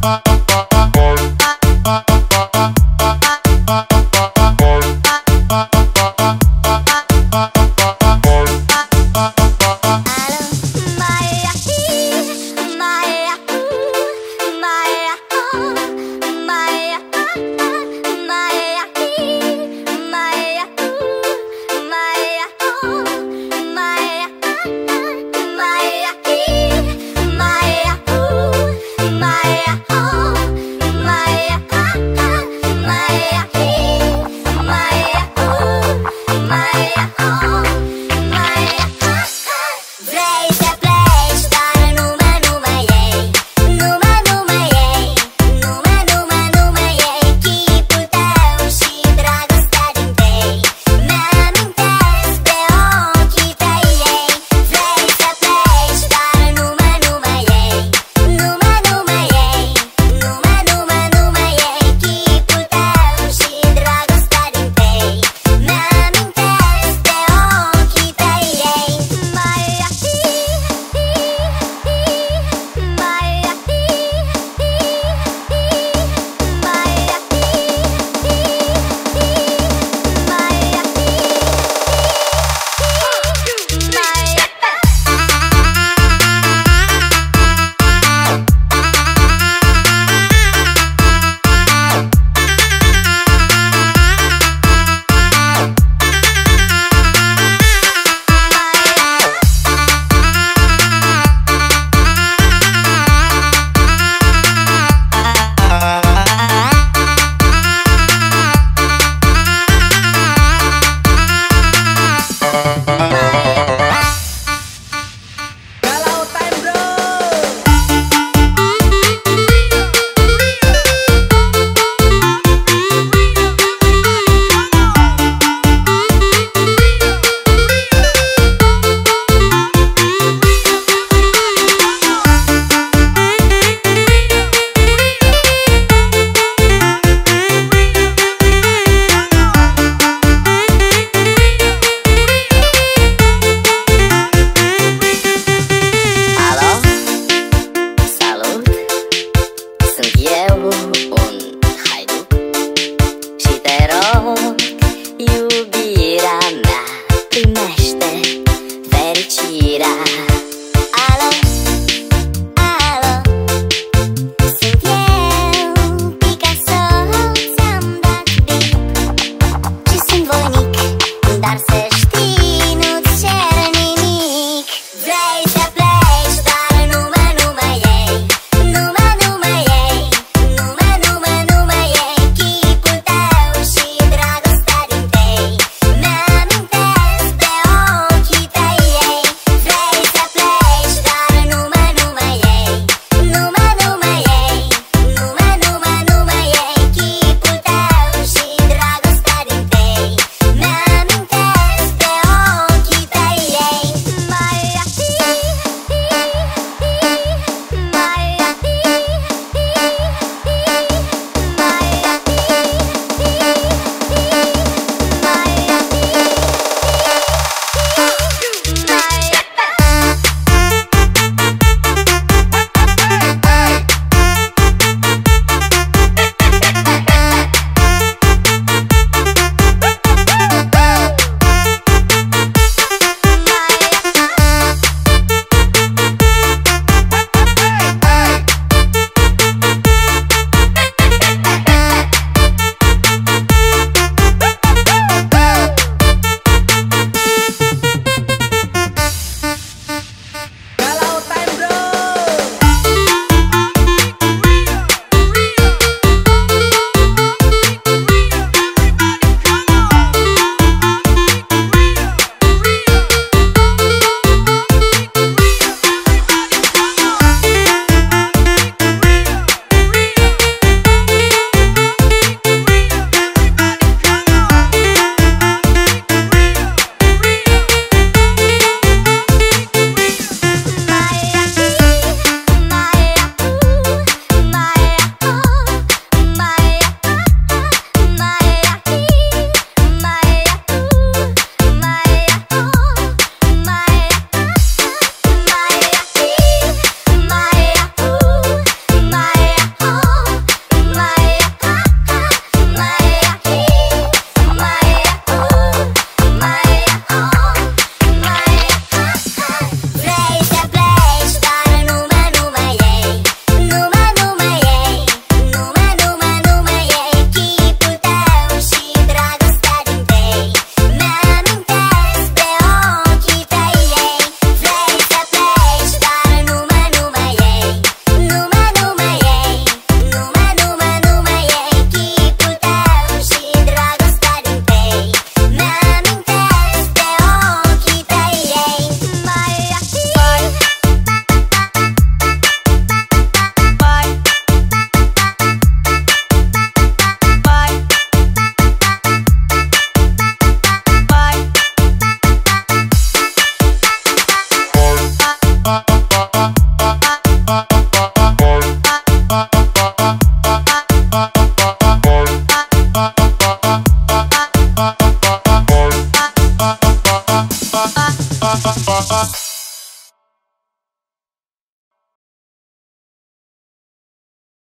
Bye.